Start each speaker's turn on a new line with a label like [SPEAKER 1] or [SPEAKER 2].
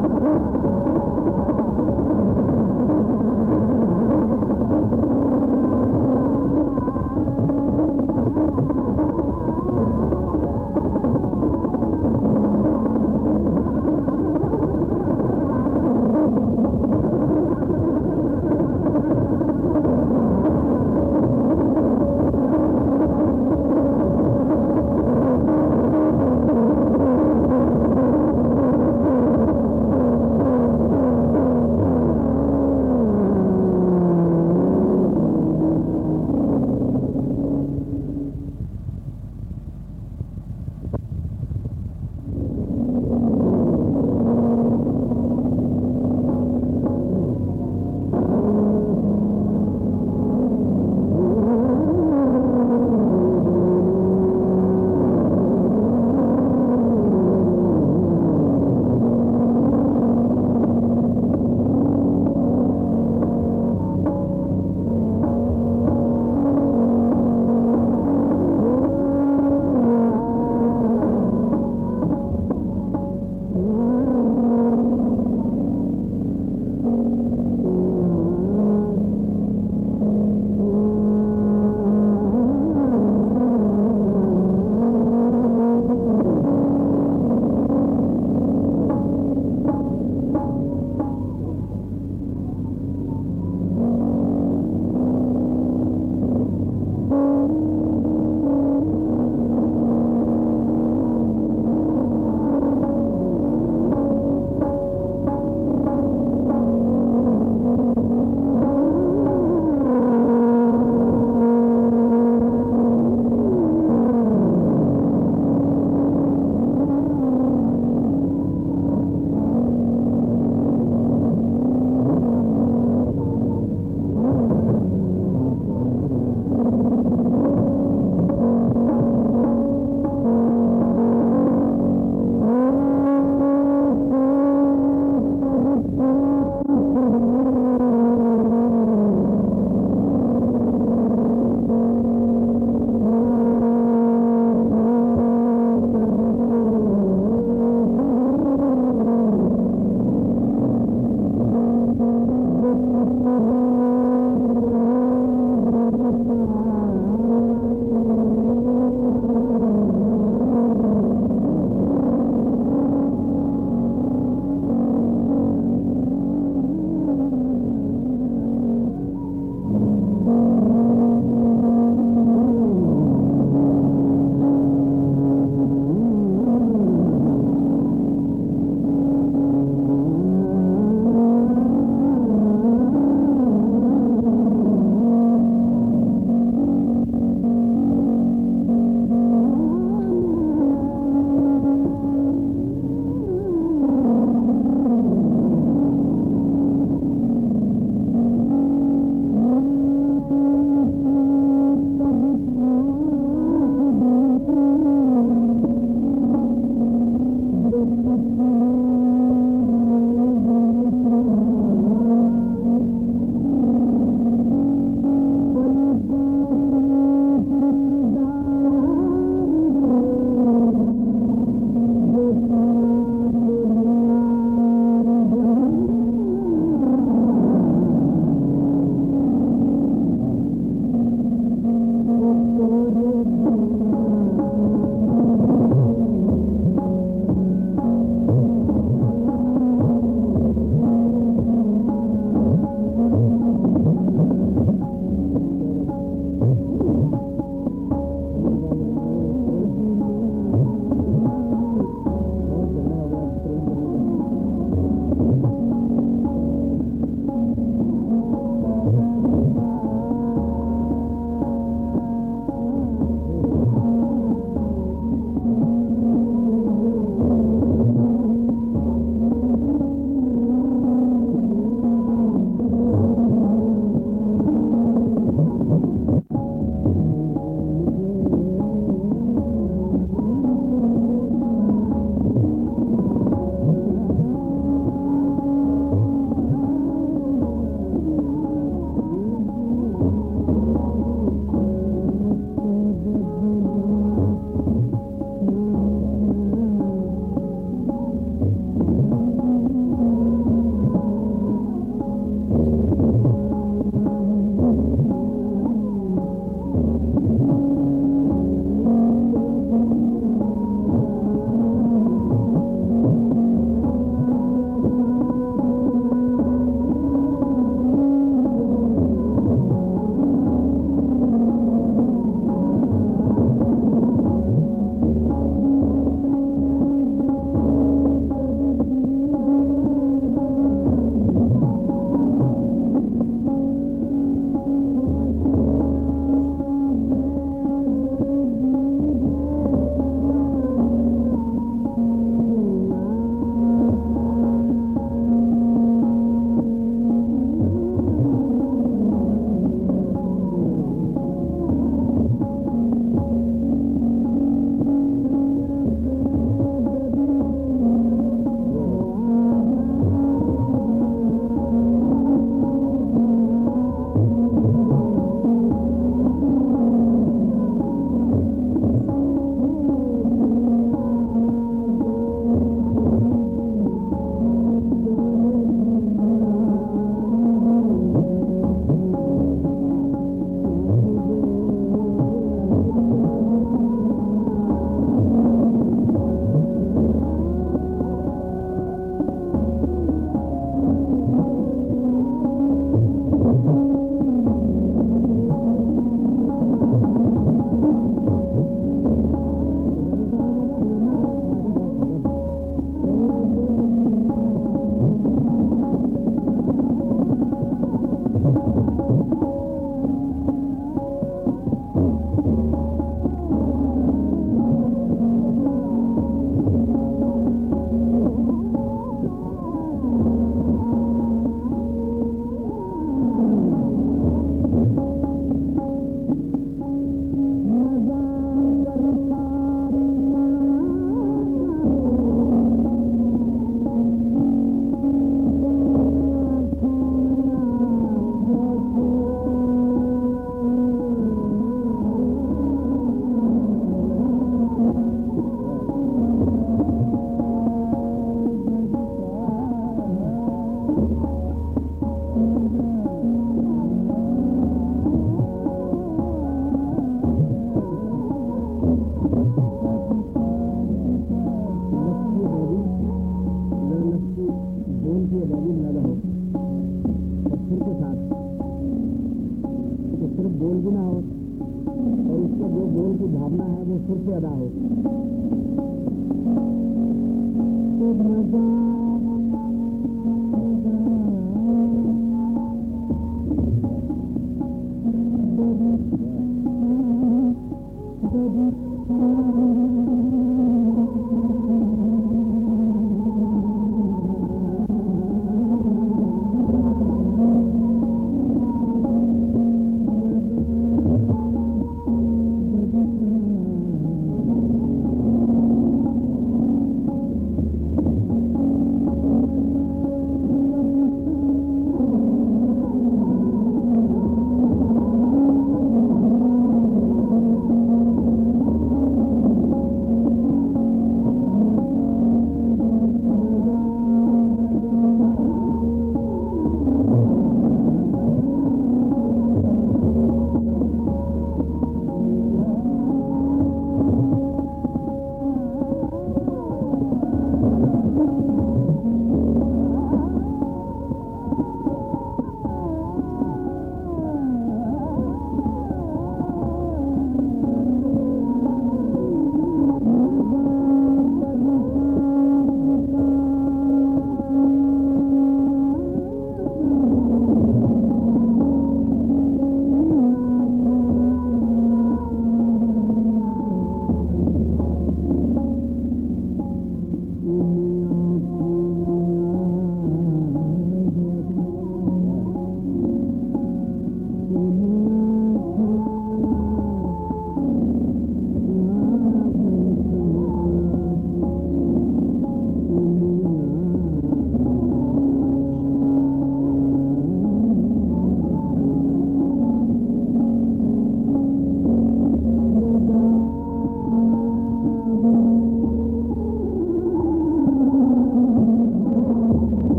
[SPEAKER 1] やった